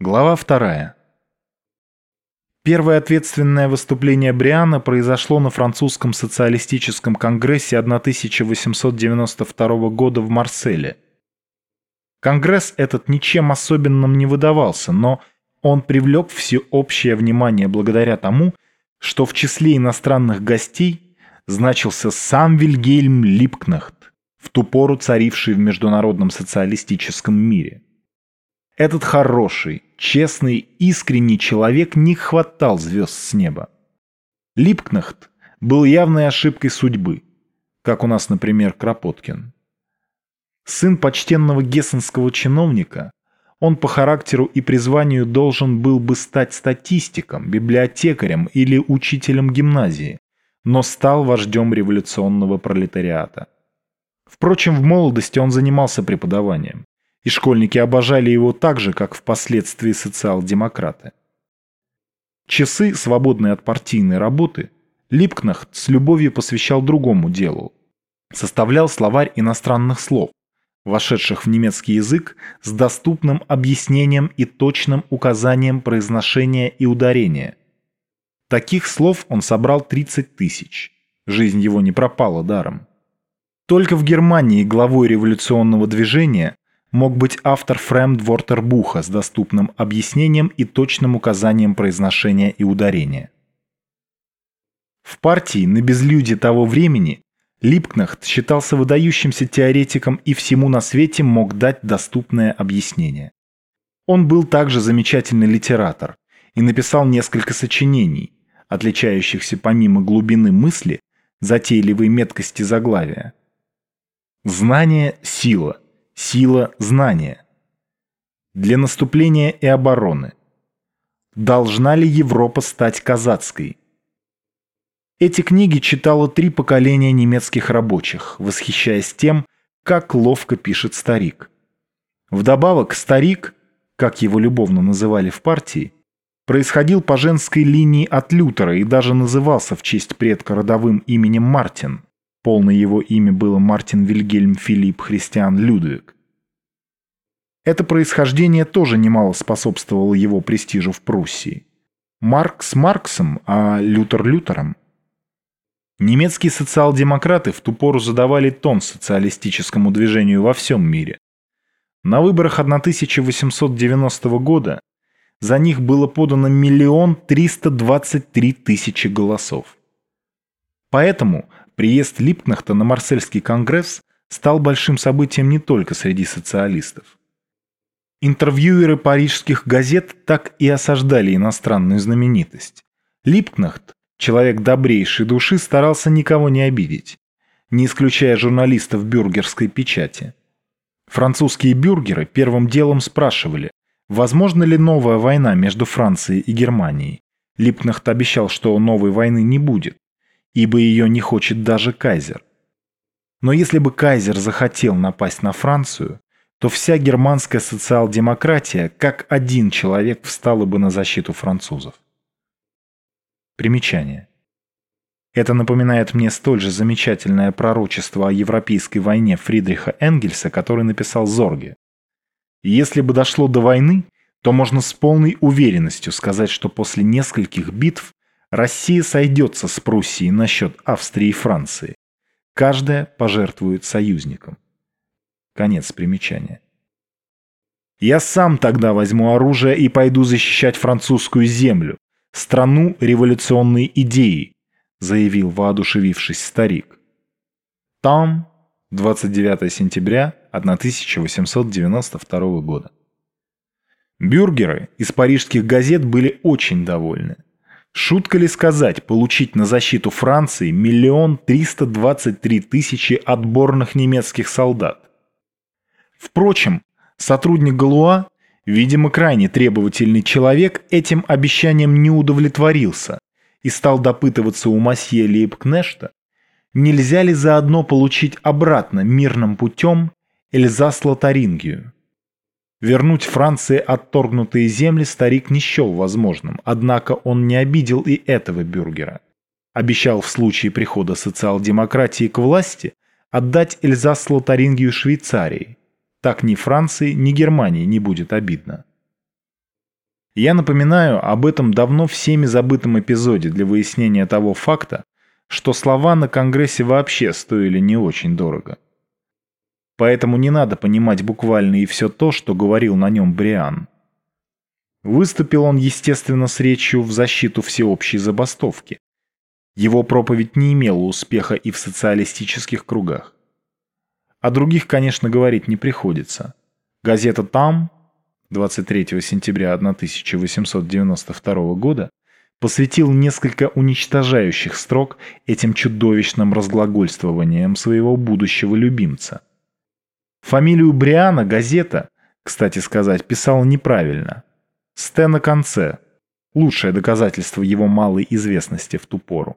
Глава вторая. Первое ответственное выступление Бриана произошло на французском социалистическом конгрессе 1892 года в Марселе. Конгресс этот ничем особенным не выдавался, но он привлек всеобщее внимание благодаря тому, что в числе иностранных гостей значился сам Вильгельм Липкнахт, в ту пору царивший в международном социалистическом мире. Этот хороший, честный, искренний человек не хватал звезд с неба. Липкнахт был явной ошибкой судьбы, как у нас, например, Кропоткин. Сын почтенного гессенского чиновника, он по характеру и призванию должен был бы стать статистиком, библиотекарем или учителем гимназии, но стал вождем революционного пролетариата. Впрочем, в молодости он занимался преподаванием и школьники обожали его так же, как впоследствии социал-демократы. Часы, свободные от партийной работы, Липкнахт с любовью посвящал другому делу. Составлял словарь иностранных слов, вошедших в немецкий язык с доступным объяснением и точным указанием произношения и ударения. Таких слов он собрал 30 тысяч. Жизнь его не пропала даром. Только в Германии главой революционного движения мог быть автор фреймдвортербуха с доступным объяснением и точным указанием произношения и ударения. В партии на безлюде того времени Липкнахт считался выдающимся теоретиком и всему на свете мог дать доступное объяснение. Он был также замечательный литератор и написал несколько сочинений, отличающихся помимо глубины мысли затейливой меткости заглавия. «Знание – сила», Сила знания. Для наступления и обороны. Должна ли Европа стать казацкой? Эти книги читало три поколения немецких рабочих, восхищаясь тем, как ловко пишет старик. Вдобавок, старик, как его любовно называли в партии, происходил по женской линии от Лютера и даже назывался в честь предка родовым именем Мартин – Полное его имя было Мартин Вильгельм Филипп Христиан Людвиг. Это происхождение тоже немало способствовало его престижу в Пруссии. Маркс Марксом, а Лютер Лютером. Немецкие социал-демократы в ту пору задавали тон социалистическому движению во всем мире. На выборах 1890 года за них было подано миллион триста двадцать три тысячи голосов. Поэтому Приезд Липкнахта на Марсельский конгресс стал большим событием не только среди социалистов. Интервьюеры парижских газет так и осаждали иностранную знаменитость. Липкнахт, человек добрейшей души, старался никого не обидеть, не исключая журналистов бюргерской печати. Французские бюргеры первым делом спрашивали, возможно ли новая война между Францией и Германией. Липкнахт обещал, что новой войны не будет ибо ее не хочет даже кайзер. Но если бы кайзер захотел напасть на Францию, то вся германская социал-демократия как один человек встала бы на защиту французов. Примечание. Это напоминает мне столь же замечательное пророчество о европейской войне Фридриха Энгельса, который написал Зорге. Если бы дошло до войны, то можно с полной уверенностью сказать, что после нескольких битв Россия сойдется с Пруссией насчет Австрии и Франции. Каждая пожертвует союзником. Конец примечания. Я сам тогда возьму оружие и пойду защищать французскую землю, страну революционной идеи, заявил воодушевившись старик. Там, 29 сентября 1892 года. Бюргеры из парижских газет были очень довольны. Шутка ли сказать, получить на защиту Франции миллион триста двадцать три тысячи отборных немецких солдат? Впрочем, сотрудник Галуа, видимо крайне требовательный человек, этим обещанием не удовлетворился и стал допытываться у масье Лейбкнешта, нельзя ли заодно получить обратно мирным путем Эльзас-Лотарингию. Вернуть Франции отторгнутые земли старик не счел возможным, однако он не обидел и этого бюргера. Обещал в случае прихода социал-демократии к власти отдать Эльзас-Лотарингию Швейцарии. Так ни Франции, ни Германии не будет обидно. Я напоминаю об этом давно всеми забытом эпизоде для выяснения того факта, что слова на Конгрессе вообще стоили не очень дорого. Поэтому не надо понимать буквально и все то, что говорил на нем Бриан. Выступил он, естественно, с речью в защиту всеобщей забастовки. Его проповедь не имела успеха и в социалистических кругах. О других, конечно, говорить не приходится. Газета «Там» 23 сентября 1892 года посвятил несколько уничтожающих строк этим чудовищным разглагольствованием своего будущего любимца. Фамилию Бриана газета, кстати сказать, писала неправильно. С на конце. Лучшее доказательство его малой известности в ту пору.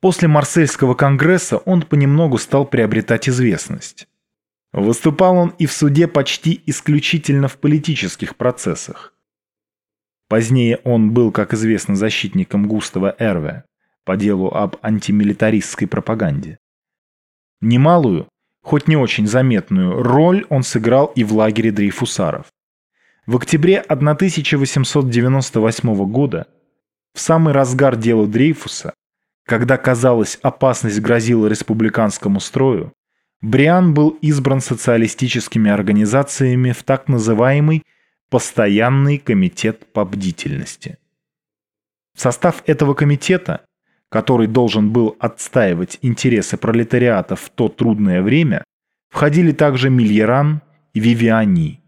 После Марсельского конгресса он понемногу стал приобретать известность. Выступал он и в суде почти исключительно в политических процессах. Позднее он был, как известно, защитником Густава Эрве по делу об антимилитаристской пропаганде. Немалую, хоть не очень заметную, роль он сыграл и в лагере дрейфусаров. В октябре 1898 года, в самый разгар дела Дрейфуса, когда, казалось, опасность грозила республиканскому строю, Бриан был избран социалистическими организациями в так называемый Постоянный комитет по бдительности. В состав этого комитета, который должен был отстаивать интересы пролетариата в то трудное время, входили также Мильеран и Вивиани.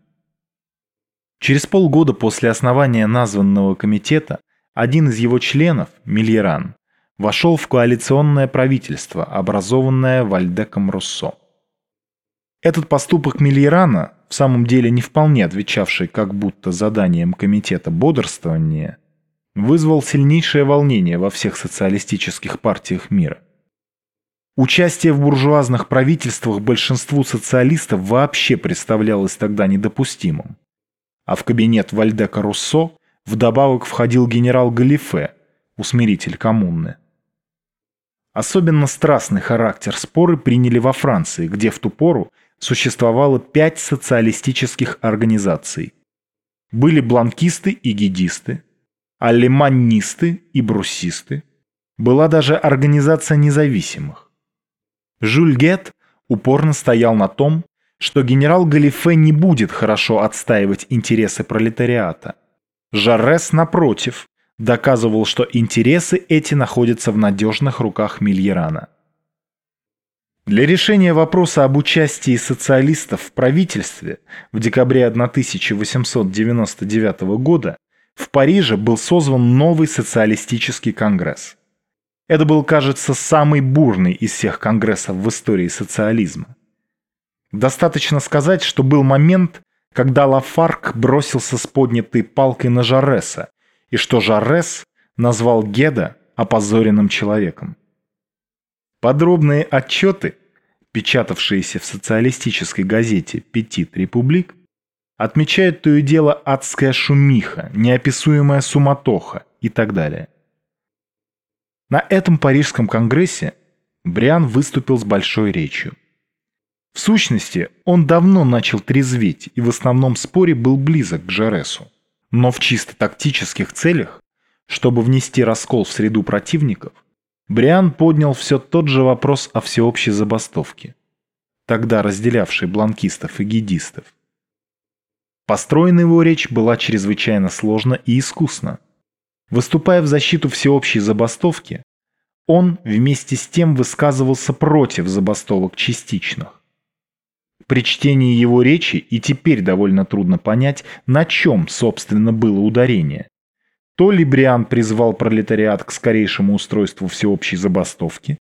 Через полгода после основания названного комитета один из его членов, Мильеран, вошел в коалиционное правительство, образованное Вальдеком Руссо. Этот поступок Мильерана, в самом деле не вполне отвечавший как будто заданием комитета бодрствования, вызвал сильнейшее волнение во всех социалистических партиях мира. Участие в буржуазных правительствах большинству социалистов вообще представлялось тогда недопустимым. А в кабинет Вальдека Руссо вдобавок входил генерал Галифе, усмиритель коммуны. Особенно страстный характер споры приняли во Франции, где в ту пору существовало пять социалистических организаций. Были бланкисты и гидисты, алеманнисты и бруссисты. Была даже организация независимых. Жюль Гет упорно стоял на том, что генерал Галифе не будет хорошо отстаивать интересы пролетариата. Жаррес, напротив, доказывал, что интересы эти находятся в надежных руках Мильерана. Для решения вопроса об участии социалистов в правительстве в декабре 1899 года в Париже был созван новый социалистический конгресс. Это был, кажется, самый бурный из всех конгрессов в истории социализма. Достаточно сказать, что был момент, когда Лафарк бросился с поднятой палкой на Жареса, и что Жарес назвал Геда опозоренным человеком. Подробные отчеты, печатавшиеся в социалистической газете «Петит Републик», отмечают то и дело адская шумиха, неописуемая суматоха и так далее. На этом Парижском конгрессе Бриан выступил с большой речью. В сущности, он давно начал трезветь и в основном споре был близок к Жаресу. Но в чисто тактических целях, чтобы внести раскол в среду противников, Бриан поднял все тот же вопрос о всеобщей забастовке, тогда разделявшей бланкистов и гидистов. Построена его речь была чрезвычайно сложна и искусна. Выступая в защиту всеобщей забастовки, он вместе с тем высказывался против забастовок частичных. При чтении его речи и теперь довольно трудно понять, на чем, собственно, было ударение. То ли Бриан призвал пролетариат к скорейшему устройству всеобщей забастовки,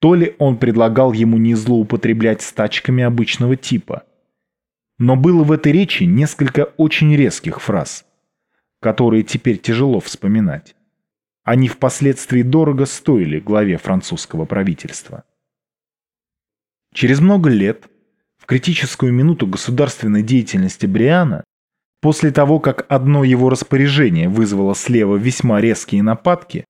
то ли он предлагал ему не злоупотреблять стачками обычного типа. Но было в этой речи несколько очень резких фраз, которые теперь тяжело вспоминать. Они впоследствии дорого стоили главе французского правительства. Через много лет критическую минуту государственной деятельности Бриана, после того, как одно его распоряжение вызвало слева весьма резкие нападки,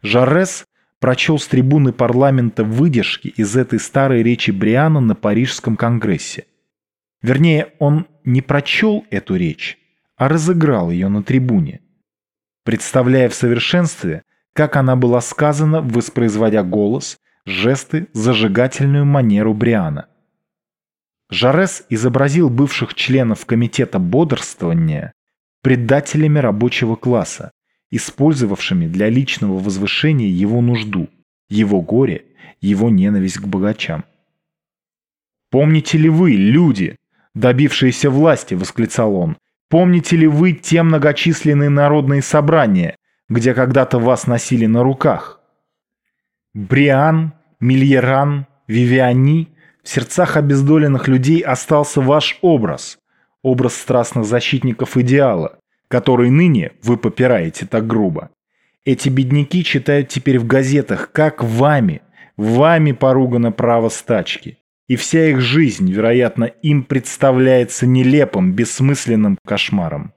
Жарес прочел с трибуны парламента выдержки из этой старой речи Бриана на Парижском конгрессе. Вернее, он не прочел эту речь, а разыграл ее на трибуне, представляя в совершенстве, как она была сказана, воспроизводя голос, жесты, зажигательную манеру Бриана. Жарес изобразил бывших членов комитета бодрствования предателями рабочего класса, использовавшими для личного возвышения его нужду, его горе, его ненависть к богачам. «Помните ли вы, люди, добившиеся власти?» – восклицал он. «Помните ли вы те многочисленные народные собрания, где когда-то вас носили на руках?» Бриан, Мильеран, Вивиани – в сердцах обездоленных людей остался ваш образ, образ страстных защитников идеала, который ныне вы попираете так грубо. Эти бедняки читают теперь в газетах, как вами, вами поругано право стачки. И вся их жизнь, вероятно, им представляется нелепым, бессмысленным кошмаром.